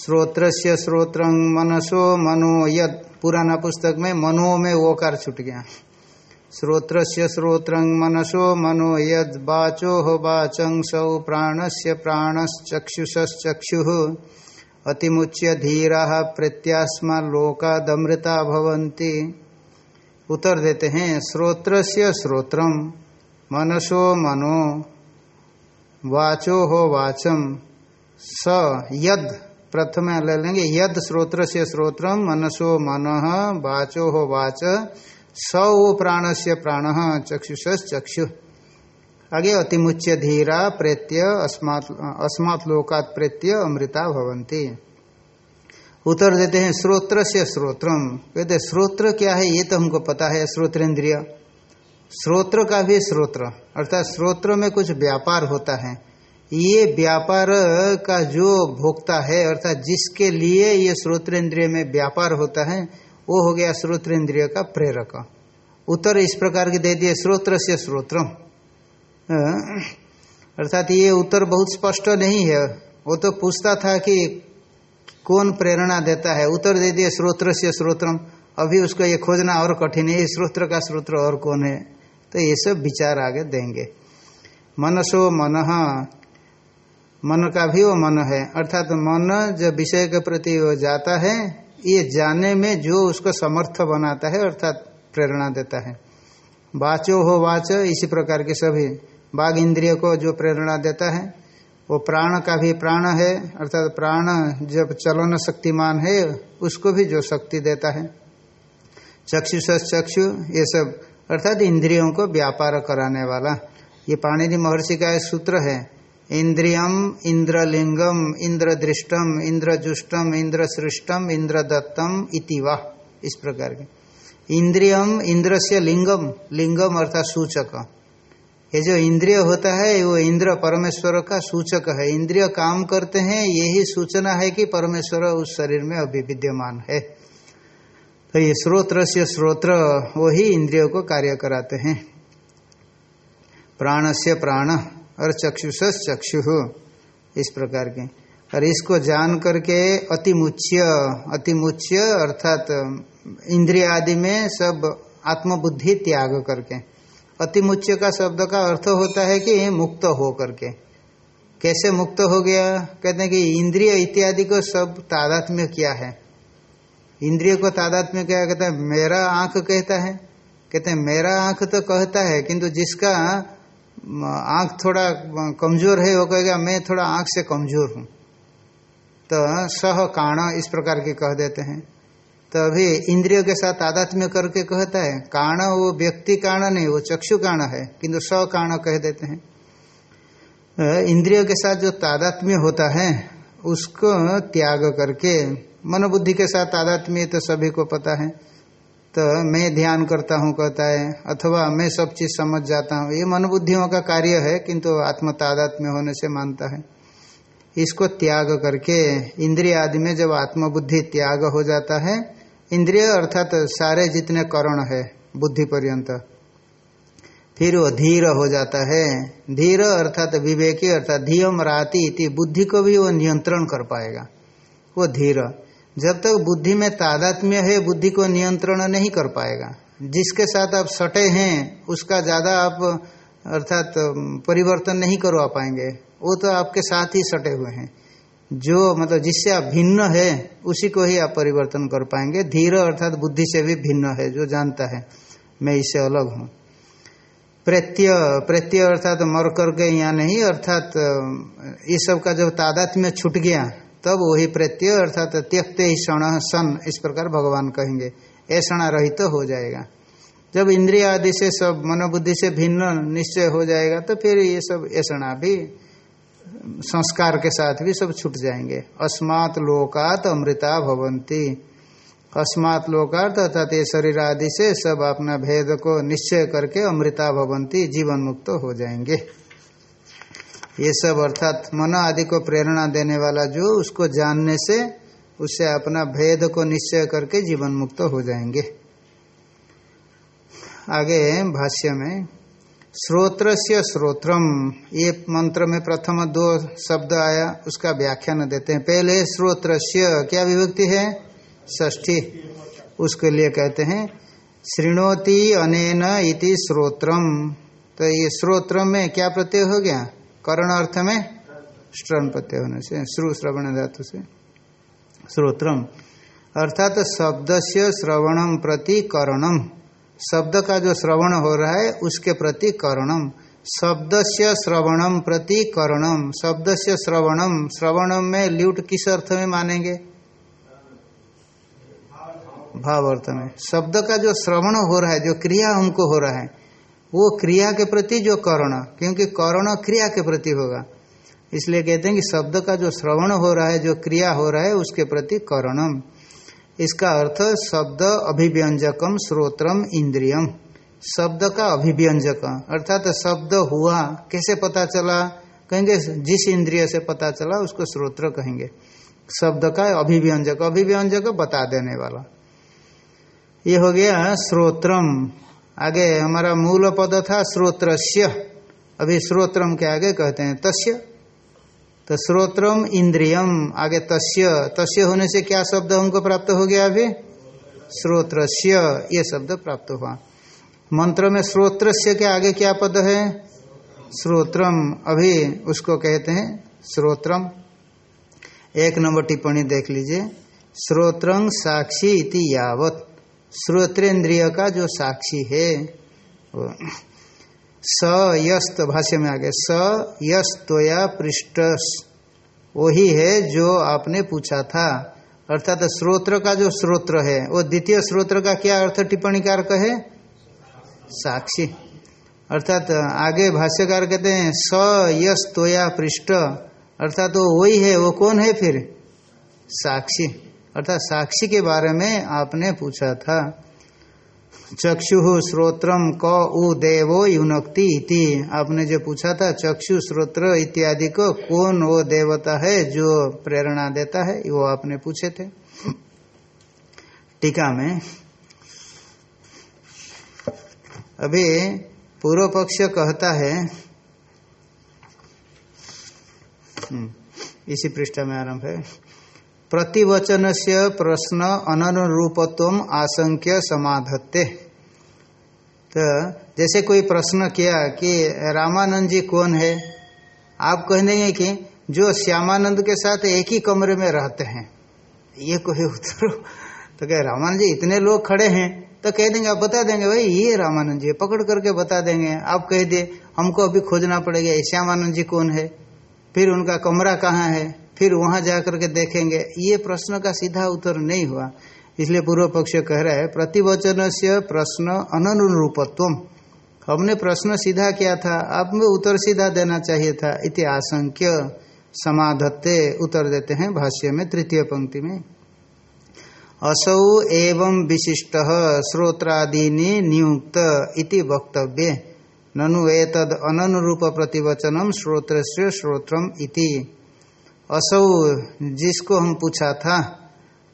श्रोत्र से श्रोत्र मनसो मनो यद पुराना पुस्तक में मनो में ओकार छूट गया। श्रोत्र से श्रोत्र मनसो मनो यद वाचो हो वाचं सौ प्राण से प्राणश्चक्षुषश्चक्षु। अतिमुच्य धीरा प्रत्यास्मा लोकादमृता भवन्ति। उत्तर देते हैं श्रोत्र से श्रोत्र मनसो मनो वाचो हो वाचम स यद प्रथम ले लेंगे। यद श्रोत्र से श्रोत्र मनसो मन वाचो हो वाच सौ प्राण से प्राण चक्षुष चक्षु। आगे अतिमुच्य धीरा प्रेत्य अस्मात् लोकात प्रेत्य अमृता भवंती उत्तर देते हैं श्रोत्र से श्रोत्रम कहते श्रोत्र क्या है? ये तो हमको पता है श्रोत्रेंद्रिय श्रोत्र का भी श्रोत्र अर्थात श्रोत्र में कुछ व्यापार होता है। ये व्यापार का जो भोक्ता है, अर्थात जिसके लिए ये श्रोत्रेंद्रिय में व्यापार होता है, वो हो गया श्रोत्रेंद्रिय का प्रेरक। उत्तर इस प्रकार के दे दिए श्रोत्र से श्रोत्र अर्थात ये उत्तर बहुत स्पष्ट नहीं है। वो तो पूछता था कि कौन प्रेरणा देता है। उत्तर दे दिए श्रोत्र से श्रोत्रम। अभी उसको ये खोजना और कठिन है श्रोत्र का श्रोत्र और कौन है? तो ये सब विचार आगे देंगे। मनसो मन मन का भी वो मन है। अर्थात तो मन जब विषय के प्रति वो जाता है, ये जाने में जो उसको समर्थ बनाता है, अर्थात प्रेरणा देता है। वाचो हो वाच, इसी प्रकार के सभी बाघ इंद्रिय को जो प्रेरणा देता है, वो प्राण का भी प्राण है। अर्थात प्राण जब चलन शक्तिमान है, उसको भी जो शक्ति देता है। चक्षु चक्षु ये सब, अर्थात इंद्रियों को व्यापार कराने वाला। ये पाणिनि महर्षि का सूत्र है इंद्रियम इंद्रलिंगम इंद्रदृष्टम, इंद्रजुष्टम, इंद्रसृष्टम, इंद्रदत्तम इतिवा इस प्रकार के। इंद्रियम इंद्र से लिंगम लिंगम अर्थात सूचक। ये जो इंद्रिय होता है, वो इंद्र परमेश्वर का सूचक है। इंद्रिय काम करते हैं, यही सूचना है कि परमेश्वर उस शरीर में अभी विद्यमान है। तो ये स्रोत्र से स्रोत्र, वही इंद्रियों को कार्य कराते हैं। प्राण से प्राण। और चक्षुष चक्षु, इस प्रकार के। और इसको जान करके अतिमुच्य अतिमुच्य अर्थात, इंद्रिय आदि में सब आत्मबुद्धि त्याग करके। अतिमुच्य का शब्द का अर्थ होता है कि मुक्त हो करके। कैसे मुक्त हो गया? कहते हैं कि इंद्रिय इत्यादि को सब तादात्म्य क्या है। इंद्रिय को तादात्म्य क्या कहते हैं? मेरा आँख कहता है। कहते हैं, मेरा आँख तो कहता है, किंतु जिसका आँख थोड़ा कमज़ोर है, वो कहेगा, मैं थोड़ा आँख से कमज़ोर हूँ। तो सह काण इस प्रकार के कह देते हैं। तो अभी इंद्रियों के साथ आध्यात्म्य करके कहता है, काण वो व्यक्ति काण नहीं, वो चक्षु काण है। किंतु स काण कह देते हैं। इंद्रियों के साथ जो तादात्म्य होता है, उसको त्याग करके, मनोबुद्धि के साथ तादात्म्य तो सभी को पता है। तो मैं ध्यान करता हूँ, कहता है, अथवा मैं सब चीज़ समझ जाता हूँ। ये मनोबुद्धियों का कार्य है, किंतु आत्म तादात्म्य होने से मानता है। इसको त्याग करके इंद्रिय आदि में जब आत्मबुद्धि त्याग हो जाता है, इंद्रिय अर्थात तो सारे जितने करण है, बुद्धि पर्यंत, फिर वो धीर हो जाता है। धीर अर्थात विवेकी, अर्थात धीयम राति बुद्धि को भी वो नियंत्रण कर पाएगा। वो धीर। जब तक बुद्धि में तादात्म्य है, बुद्धि को नियंत्रण नहीं कर पाएगा। जिसके साथ आप सटे हैं, उसका ज़्यादा आप, अर्थात, परिवर्तन नहीं करवा पाएँगे। वो तो आपके साथ ही सटे हुए हैं। जो मतलब जिससे आप भिन्न है, उसी को ही आप परिवर्तन कर पाएँगे। धीर अर्थात बुद्धि से भी भिन्न है, जो जानता है। मैं इससे अलग हूँ। प्रत्यय प्रत्यय अर्थात मर करके यहाँ नहीं, अर्थात, ये सब का जब तादात्म्य छूट गया तब वही प्रत्यय अर्थात त्यक्ते ही क्षण, सन, इस प्रकार भगवान कहेंगे। ऐसा रहित तो हो जाएगा। जब इंद्रिय आदि से सब मनोबुद्धि से भिन्न, निश्चय हो जाएगा तो फिर ये सब ऐसा भी, संस्कार के साथ भी सब छूट जाएँगे। अस्मात् लोकात अमृता भवंती अस्मात् लोकात अर्थात ये शरीर आदि से सब अपना भेद को निश्चय करके अमृता भवंती जीवन मुक्त हो जाएँगे। ये सब अर्थात मन आदि को प्रेरणा देने वाला जो उसको जानने से उससे अपना भेद को निश्चय करके जीवन मुक्त हो जाएँगे। आगे भाष्य में श्रोत्र से श्रोत्रम ये मंत्र में प्रथम दो शब्द आया, उसका व्याख्यान देते हैं। पहले श्रोत्र क्या विभक्ति है? ष्ठी उसके लिए कहते हैं, श्रृणोति अनेन इति श्रोत्रम तो ये श्रोत्रम में क्या प्रत्यय हो गया? करण अर्थ में श्रवण प्रत्यय होने से, श्रु, श्रवण धातु से। श्रोत्रम। अर्थात शब्द से श्रवणम प्रति करणम शब्द का जो श्रवण हो रहा है, उसके प्रति करणम शब्द से श्रवणम प्रति करणम शब्द से श्रवणम श्रवणम में ल्यूट किस अर्थ में मानेंगे? भाव अर्थ में। शब्द का जो श्रवण हो रहा है, जो क्रिया हमको हो रहा है वो क्रिया के प्रति जो करण, क्योंकि कर्ण क्रिया के प्रति होगा। इसलिए कहते हैं कि शब्द का जो श्रवण हो रहा है, जो क्रिया हो रहा है, उसके प्रति करणम। इसका अर्थ, शब्द अभिव्यंजकम श्रोत्रम इंद्रियम। शब्द का अभिव्यंजक अर्थात शब्द हुआ, कैसे पता चला? कहेंगे, जिस इंद्रिय से पता चला, उसको श्रोत्र कहेंगे। शब्द का अभिव्यंजक अभिव्यंजक बता देने वाला। ये हो गया श्रोत्रम आगे हमारा मूल पद था श्रोत्रस्य। अभी श्रोत्रम के आगे कहते हैं, तस्य। तो श्रोत्रम इंद्रियम, आगे तस्य। तस्य होने से क्या शब्द हमको प्राप्त हो गया अभी? श्रोत्रस्य, ये शब्द प्राप्त हुआ। मंत्र में श्रोत्रस्य के आगे क्या पद है? श्रोत्रम। अभी उसको कहते हैं, श्रोत्रम। एक नंबर टिप्पणी देख लीजिए। श्रोत्रंग साक्षी इति यावत। श्रोत्रेन्द्रिय का जो साक्षी है स यस्त भाष्य में आगे, स यस्तोया पृष्ठ वही है जो आपने पूछा था। अर्थात स्रोत्र का जो स्रोत्र है, वो द्वितीय स्रोत्र का क्या अर्थ टिप्पणीकार कहे? साक्षी। अर्थात आगे भाष्यकार कहते हैं, स यस तोया पृष्ठ, अर्थात वो वही है, वो कौन है फिर? साक्षी। अर्थात साक्षी के बारे में आपने पूछा था। चक्षु श्रोत्रम क उ देवो युनक्ति इति। आपने जो पूछा था चक्षु श्रोत्र इत्यादि को कौन वो देवता है जो प्रेरणा देता है वो आपने पूछे थे। टीका में अभी पूर्व पक्ष कहता है हम्म, इसी पृष्ठ में आरंभ है। प्रतिवचन से प्रश्न अनुरूपत्व आशंक्य समाधत्ते। तो जैसे कोई प्रश्न किया कि, रामानंद जी कौन है? आप कह देंगे कि, जो श्यामानंद के साथ एक ही कमरे में रहते हैं। ये कोई उत्तर तो कह, रामानंद जी, इतने लोग खड़े हैं। तो कह देंगे, आप बता देंगे भाई, ये रामानंद जी, पकड़ करके बता देंगे। आप कह दिए, हमको अभी खोजना पड़ेगा श्यामानंद जी कौन है? फिर उनका कमरा कहाँ है? फिर वहाँ जा करके देखेंगे। ये प्रश्न का सीधा उत्तर नहीं हुआ। इसलिए पूर्व पक्ष कह रहा है प्रतिवचन से प्रश्न अनुरूपत्व हमने प्रश्न सीधा किया था आप में उत्तर सीधा देना चाहिए था। इति आशंक्य समाधत्ते उत्तर देते हैं भाष्य में, तृतीय पंक्ति में। असौ एवं विशिष्ट श्रोत्रादीनि नियुक्त इति वक्तव्य। ननु एतद अनुरूप प्रतिवचनम श्रोत्र से श्रोत्रम असौ जिसको हम पूछा था,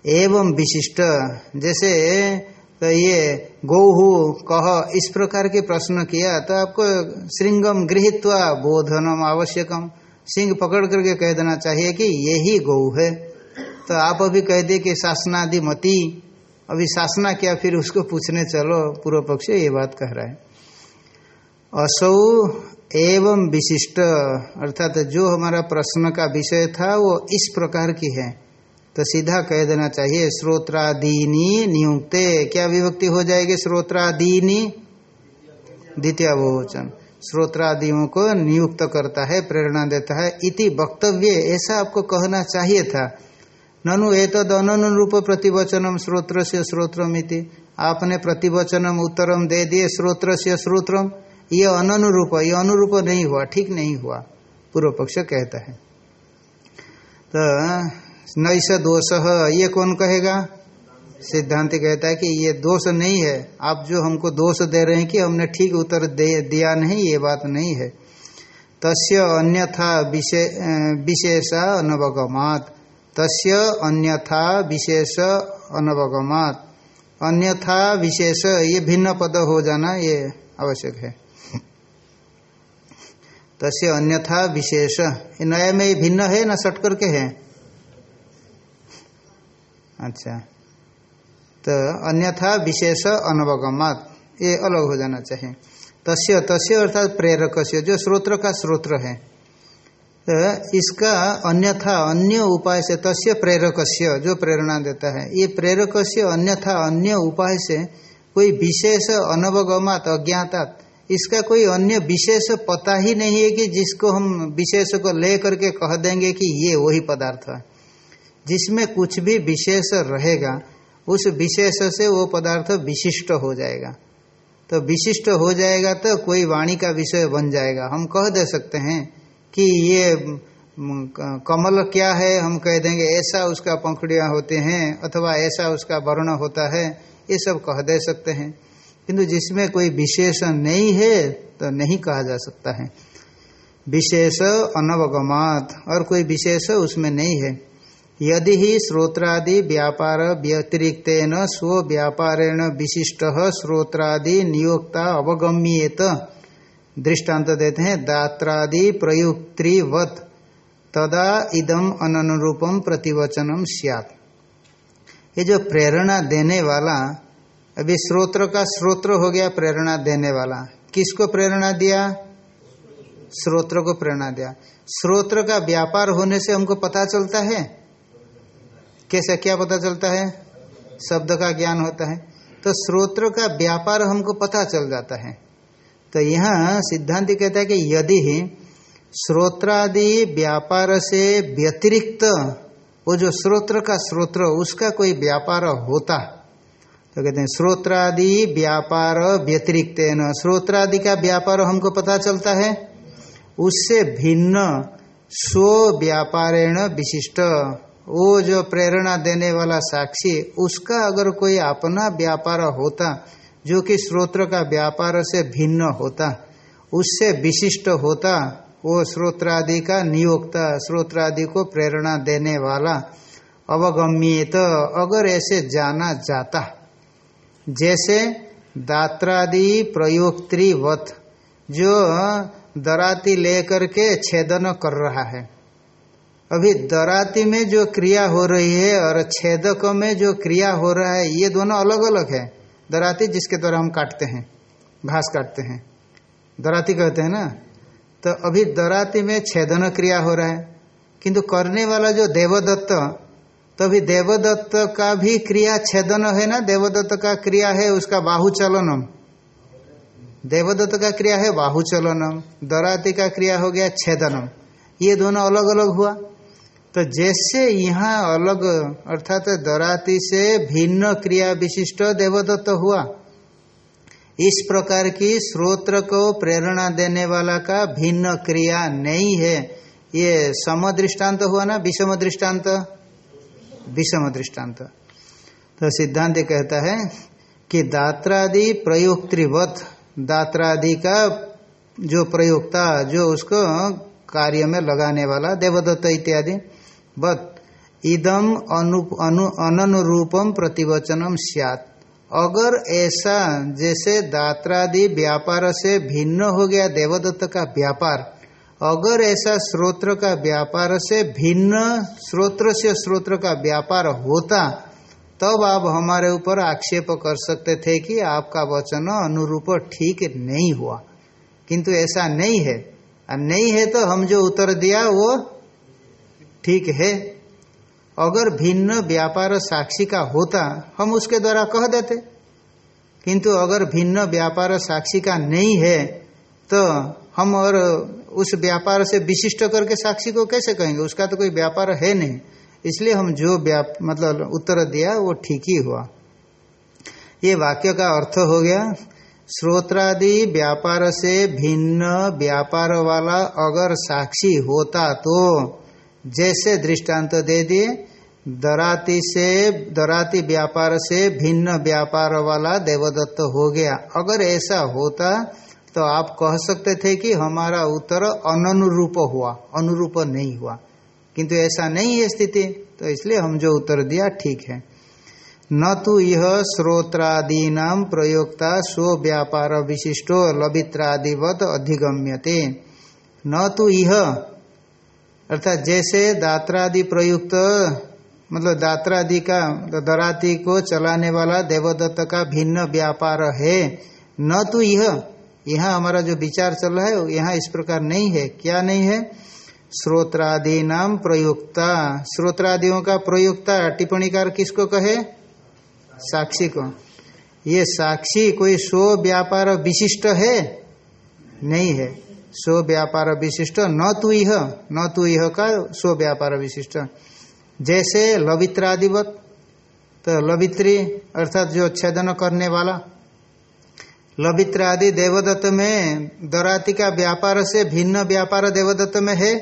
एवं विशिष्ट, जैसे तो ये गौहु, कह, इस प्रकार के प्रश्न किया तो आपको श्रृंगम गृहित्वा बोधनम आवश्यकम। सिंह पकड़ करके कह देना चाहिए कि यही गौ है। तो आप अभी कह दे कि शासनादि मती अभी शासना क्या, फिर उसको पूछने चलो, पूर्व पक्ष ये बात कह रहा है। असौ एवं विशिष्ट। अर्थात जो हमारा प्रश्न का विषय था, वो इस प्रकार की है। तो सीधा कह देना चाहिए, श्रोत्रादीनी नियुक्ते। क्या विभक्ति हो जाएगी? श्रोत्रादीनी? द्वितीय बहुवचन श्रोत्रादियों को नियुक्त करता है, प्रेरणा देता है। इति वक्तव्य, ऐसा आपको कहना चाहिए था। ननु एतद अनुरूप प्रतिवचनम श्रोत्र से आपने प्रतिवचनम उत्तरम दे दिए श्रोत्र से ये अनुरूप ये अनुरूप नहीं हुआ, ठीक नहीं हुआ, पूर्व पक्ष कहता है। तो नैस दोष ये कौन कहेगा? सिद्धांत कहता है कि ये दोष नहीं है। आप जो हमको दोष दे रहे हैं कि हमने ठीक उत्तर दे, दिया नहीं, ये बात नहीं है। तस्य अन्यथा विशेषा अनवगमात। तस्य अन्यथा विशेष अनवगमात। अन्यथा विशेष, ये भिन्न पद हो जाना, ये आवश्यक है। तस्य अन्यथा विशेष। नया में भिन्न है ना सट करके है? अच्छा। तो अन्यथा विशेष अनवगमात। ये अलग हो जाना चाहिए। तस्य तस्य अर्थात प्रेरक से जो स्रोत्र का स्रोत्र है। तो इसका अन्यथा, अन्य उपाय से तस्य प्रेरक जो प्रेरणा देता है, ये प्रेरक अन्यथा, अन्य उपाय से कोई विशेष अनवगमात, अज्ञातात इसका कोई अन्य विशेष पता ही नहीं है कि जिसको हम विशेष को ले करके कह देंगे कि ये वही पदार्थ है। जिसमें कुछ भी विशेष रहेगा, उस विशेष से वो पदार्थ विशिष्ट हो जाएगा। तो विशिष्ट हो जाएगा तो कोई वाणी का विषय बन जाएगा। हम कह दे सकते हैं कि ये कमल क्या है? हम कह देंगे, ऐसा उसका पंखुड़ियाँ होते हैं अथवा ऐसा उसका वर्ण होता है। ये सब कह दे सकते हैं। किंतु जिसमें कोई विशेष नहीं है तो नहीं कहा जा सकता है। विशेष अनवगमात, और कोई विशेष उसमें नहीं है। यदि ही श्रोत्रादि व्यापार व्यतिरिक्त स्व व्यापारेण विशिष्ट श्रोत्रादि नियोक्ता अवगम्येत दृष्टांत देते हैं, दात्रादि प्रयुक्तिवत, तदा इदम अनुरूपम प्रतिवचनम सियात। ये जो प्रेरणा देने वाला अभी श्रोत्र का श्रोत्र हो गया प्रेरणा देने वाला। किसको प्रेरणा दिया? श्रोत्र को प्रेरणा दिया। श्रोत्र का व्यापार होने से हमको पता चलता है? कैसे क्या पता चलता है? शब्द का ज्ञान होता है। तो श्रोत्र का व्यापार हमको पता चल जाता है। तो यहाँ सिद्धांत कहता है कि यदि ही श्रोत्रादि व्यापार से व्यतिरिक्त वो जो श्रोत्र का श्रोत्र उसका कोई व्यापार होता तो कहते हैं श्रोत्रादि व्यापार व्यतिरिक्त न श्रोत्रादि का व्यापार हमको पता चलता है? उससे भिन्न स्व व्यापारेण विशिष्ट। वो जो प्रेरणा देने वाला साक्षी, उसका अगर कोई अपना व्यापार होता, जो कि श्रोत्र का व्यापार से भिन्न होता, उससे विशिष्ट होता, वो श्रोत्रादि का नियोक्ता श्रोत्रादि को प्रेरणा देने वाला, अवगम्यत, अगर ऐसे जाना जाता। जैसे दात्रादि प्रयोक्तृवत, जो दराती लेकर के छेदन कर रहा है। अभी दराती में जो क्रिया हो रही है और छेदक में जो क्रिया हो रहा है, ये दोनों अलग अलग है। दराती जिसके द्वारा हम काटते हैं घास काटते हैं। दराती कहते हैं ना? तो अभी दराती में छेदन क्रिया हो रहा है, किंतु करने वाला जो देवदत्त तो अभी देवदत्त का भी क्रिया छेदन है ना? देवदत्त का क्रिया है उसका बाहु चलनम देवदत्त का क्रिया है बाहु चलनम दराती का क्रिया हो गया छेदनम। ये दोनों अलग अलग हुआ। तो जैसे यहाँ अलग, अर्थात दराती से भिन्न क्रिया विशिष्ट देवदत्त हुआ, इस प्रकार की स्रोत्र को प्रेरणा देने वाला का भिन्न क्रिया नहीं है। ये सम दृष्टांत हुआ ना? विषम दृष्टांत विषम दृष्टांत तो सिद्धांत कहता है कि दात्रादि प्रयोक्तृवत, दात्रादि का जो प्रयोक्ता, जो उसको कार्य में लगाने वाला, देवदत्त इत्यादि। बत, इदम अनु अनुरूपम प्रतिवचनम सियात। अगर ऐसा जैसे दात्रादि व्यापार से भिन्न हो गया, देवदत्त का व्यापार अगर ऐसा स्रोत्र का व्यापार से भिन्न स्रोत्र से स्रोत्र का व्यापार होता, तब आप हमारे ऊपर आक्षेप कर सकते थे कि आपका वचन अनुरूप ठीक नहीं हुआ। किंतु ऐसा नहीं है। और नहीं है तो हम जो उत्तर दिया, वो ठीक है। अगर भिन्न व्यापार साक्षी का होता, हम उसके द्वारा कह देते। किंतु अगर भिन्न व्यापार साक्षी का नहीं है तो हम और उस व्यापार से विशिष्ट करके साक्षी को कैसे कहेंगे? उसका तो कोई व्यापार है नहीं। इसलिए हम जो व्याप मतलब उत्तर दिया, वो ठीक ही हुआ। ये वाक्य का अर्थ हो गया, श्रोत्रादि व्यापार से भिन्न व्यापार वाला अगर साक्षी होता तो जैसे दृष्टांत दे दिए, दराती से, दराती व्यापार से भिन्न व्यापार वाला देवदत्त हो गया। अगर ऐसा होता तो आप कह सकते थे कि हमारा उत्तर अनुरूप हुआ, अनुरूप नहीं हुआ। किंतु ऐसा नहीं है स्थिति तो इसलिए हम जो उत्तर दिया, ठीक है। न तो यह श्रोत्रादीना प्रयोक्ता स्व व्यापार विशिष्टो लवित्रादिवत अधिगम्यते। न तो यह अर्थात जैसे दात्रादि प्रयुक्त मतलब दात्रादि का दराती को चलाने वाला देवदत्त का भिन्न व्यापार है, न तो यह यहाँ हमारा जो विचार चल रहा है यहाँ इस प्रकार नहीं है। क्या नहीं है? श्रोत्रादि नाम प्रयुक्ता। श्रोत्रादियों का प्रयुक्ता, टिप्पणीकार किसको कहे? साक्षी को। ये साक्षी कोई स्व व्यापार विशिष्ट है? नहीं है। स्व व्यापार विशिष्ट, न तु यह न तु यह का स्व व्यापार विशिष्ट। जैसे लवित्रादिवत तो लवित्री, अर्थात जो छेदन करने वाला लवित्र आदि देवदत्त में दराती का व्यापार से भिन्न व्यापार देवदत्त में है?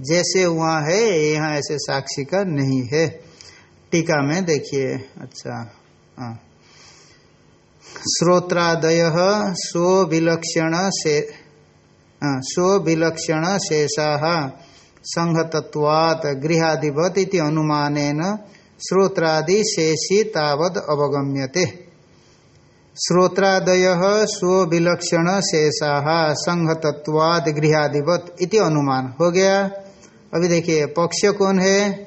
जैसे वहाँ है, यहाँ ऐसे साक्षी का नहीं है। टीका में देखिए अच्छा हाँ। श्रोत्रादय स्वविलक्षण से स्वविलक्षण शेषा संहतत्वात् इति अनुमान श्रोत्रादि शेषी तावद अवगम्यते। श्रोत्रादय स्वविलक्षण शेषा संहतत्वाद गृहादिवत इति अनुमान। हो गया? अभी देखिए, पक्ष कौन है?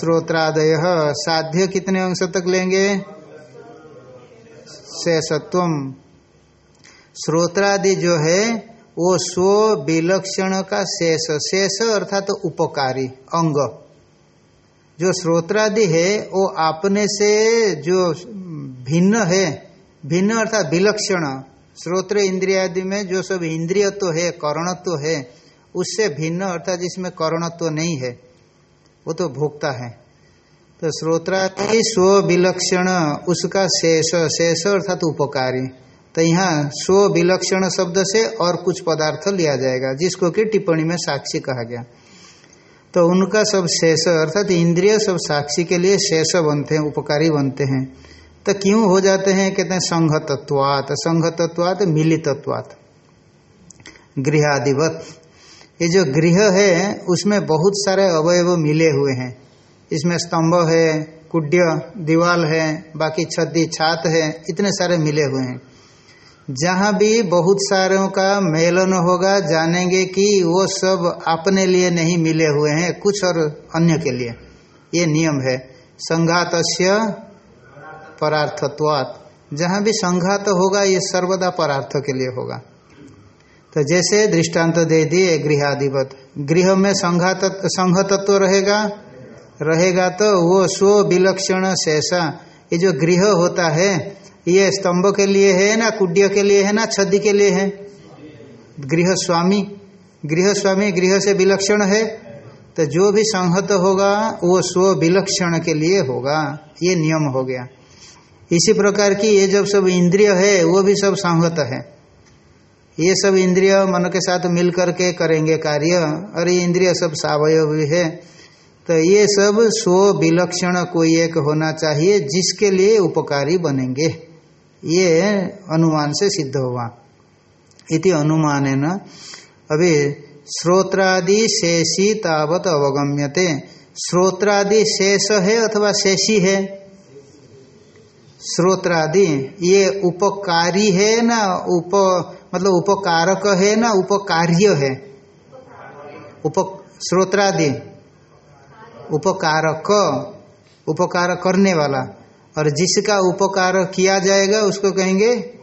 श्रोत्रादय, साध्य कितने अंश तक लेंगे? शेषत्व। श्रोत्रादि जो है, वो स्व विलक्षण का शेष शेष अर्थात तो उपकारी, अंग। जो श्रोत्रादि है, वो आपने से जो भिन्न है भिन्न अर्थात विलक्षण। श्रोत्र इंद्रियादि में जो सब इंद्रियत्व है, करणत्व है, उससे भिन्न अर्थात जिसमें करणत्व नहीं है, वो तो भोक्ता है। तो श्रोत्रादि स्व विलक्षण, उसका शेष शेष अर्थात उपकारी। तो यहाँ स्व विलक्षण शब्द से और कुछ पदार्थ लिया जाएगा, जिसको कि टिप्पणी में साक्षी कहा गया। तो उनका सब शेष, अर्थात इंद्रिय सब साक्षी के लिए शेष बनते हैं, उपकारी बनते हैं। तो क्यों हो जाते हैं? कहते हैं संघ तत्वात संघ तत्वात मिलितत्वात। गृहादिवत। ये जो गृह है, उसमें बहुत सारे अवयव मिले हुए हैं। इसमें स्तंभ है, कुड्य, दीवाल है, बाकी छदी छात है, इतने सारे मिले हुए हैं। जहाँ भी बहुत सारों का मेलन होगा, जानेंगे कि वो सब अपने लिए नहीं मिले हुए हैं, कुछ और अन्य के लिए। ये नियम है। संघात परार्थत्वात्। जहाँ भी संघात तो होगा, ये सर्वदा परार्थ के लिए होगा। तो जैसे दृष्टांत दे दिए गृहाधिपत, गृह में संघात संघ तत्व रहेगा? रहेगा तो वो स्व विलक्षण शेषा, ये जो गृह होता है, ये स्तंभ के लिए है ना, कुड्य के लिए है ना छदि के लिए है? गृह स्वामी गृह स्वामी गृह से विलक्षण है? तो जो भी संहत होगा, वो स्व विलक्षण के लिए होगा। ये नियम हो गया। इसी प्रकार की ये जब सब इंद्रिय है, वो भी सब संहत है। ये सब इंद्रिय मन के साथ मिल करके करेंगे कार्य, और ये इंद्रिय सब सावय भी है। तो ये सब स्व विलक्षण कोई एक होना चाहिए, जिसके लिए उपकारी बनेंगे। ये अनुमान से सिद्ध हुआ। इति अनुमान है न अभी श्रोत्रादि शेषी तावत अवगम्यते। श्रोत्रादि शेष है अथवा शेषी है? श्रोत्रादि ये उपकारी है ना? उप मतलब उपकारक है ना? उपकार्य है? उप श्रोत्रादि उपकारक। उपकार करने वाला। और जिसका उपकार किया जाएगा, उसको कहेंगे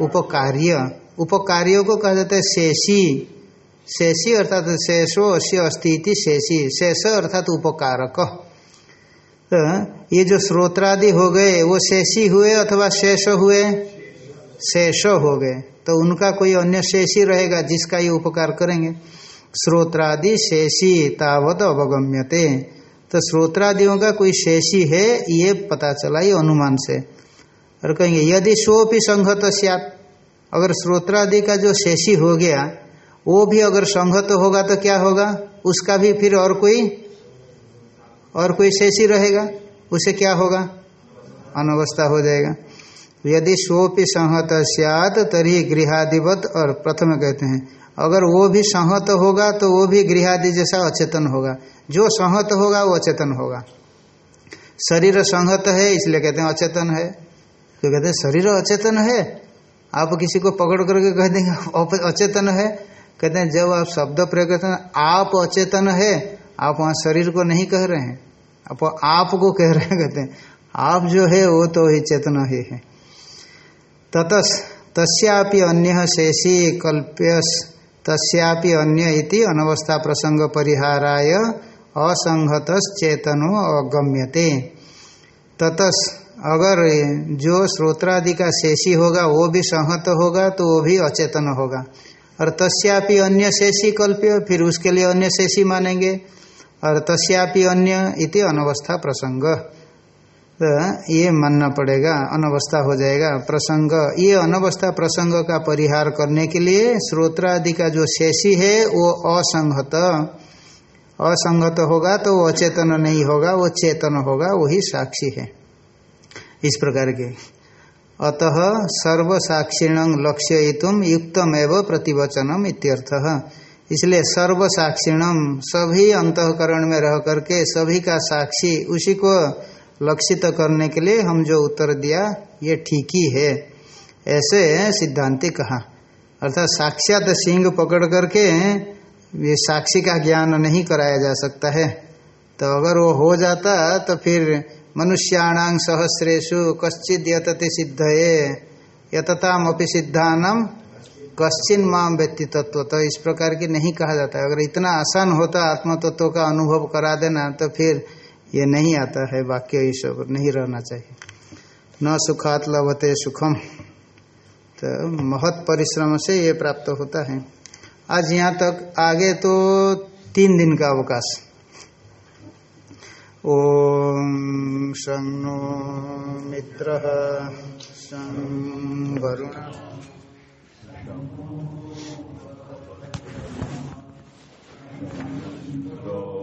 उपकार्य। उपकार्यों को कहा जाता है शेषी। शेषी अर्थात शेषो अश्य अस्थिति शेषी। शेष अर्थात उपकारक। तो ये जो श्रोत्रादि हो गए, वो शेषी हुए अथवा शेष हुए? शेष हो गए। तो उनका कोई अन्य शेषी रहेगा, जिसका ये उपकार करेंगे? श्रोत्रादि शेषी तावत अवगम्यते। तो श्रोत्रादियों का कोई शेषी है, ये पता चला, ये अनुमान से। और कहेंगे, यदि स्वपि संघत सियात, अगर श्रोत्रादि का जो शेषी हो गया, वो भी अगर संघत होगा तो क्या होगा? उसका भी फिर और कोई और कोई शेषी रहेगा, उसे क्या होगा? अनवस्था हो जाएगा। यदि स्वपि संहत सियात, तरी गृहादिवत और प्रथम कहते हैं। अगर वो भी संहत होगा तो वो भी गृहादि जैसा अचेतन होगा। जो संहत होगा, वो अचेतन होगा। शरीर संहत है, इसलिए कहते हैं अचेतन है। तो कहते हैं? शरीर अचेतन है। आप किसी को पकड़ करके कह देंगे अचेतन है। कहते हैं, जब आप शब्द प्रयोग करते हैं, आप अचेतन है। आप वहाँ शरीर को नहीं कह रहे हैं। आप आप को कह रहे हैं, कहते हैं, आप जो है वो तो ही चेतना ही है। ततस, तस्यापि अन्य शेषी कल्प्यस, तस्यापि अन्य इति अनवस्था प्रसंग परिहाराय असंगत चेतनो अगम्यते। ततस, अगर जो श्रोत्रादि का शेषी होगा, वो भी संहत होगा तो वो भी अचेतन होगा। और तस्यापि अन्य शेषी कल्प्य, फिर उसके लिए अन्य शेषी मानेंगे। और तस्यापि अन्य इति अनवस्था प्रसंग। तो ये मानना पड़ेगा, अनवस्था हो जाएगा। प्रसंग, ये अनवस्था प्रसंग का परिहार करने के लिए श्रोत्रादि का जो शेषी है, वो असंगत। असंगत होगा तो वो अचेतन नहीं होगा, वो चेतन होगा, वही साक्षी है। इस प्रकार के। अतः सर्व साक्षिण लक्ष्यतुम युक्तमेव प्रतिवचनम इत्यर्थ। इसलिए सर्व साक्षिणम सभी अंतकरण में रह करके सभी का साक्षी उसी को लक्षित करने के लिए हम जो उत्तर दिया, ये ठीक ही है। ऐसे सिद्धांति कहा। अर्थात साक्षात सिंह पकड़ करके ये साक्षी का ज्ञान नहीं कराया जा सकता है। तो अगर वो हो जाता तो फिर मनुष्याणांग सहस्रेशु कश्चित यतति सिद्धये यतताम अपि सिद्धानम कश्चिन माम व्यक्ति तत्व तो इस प्रकार की नहीं कहा जाता अगर इतना आसान होता आत्म तत्व का अनुभव करा देना तो फिर ये नहीं आता है वाक्य ये सब नहीं रहना चाहिए। न सुखात लभते सुखम। तो महत परिश्रम से ये प्राप्त होता है। आज यहाँ तक आगे तो तीन दिन का अवकाश। ओम संग मित्र सं So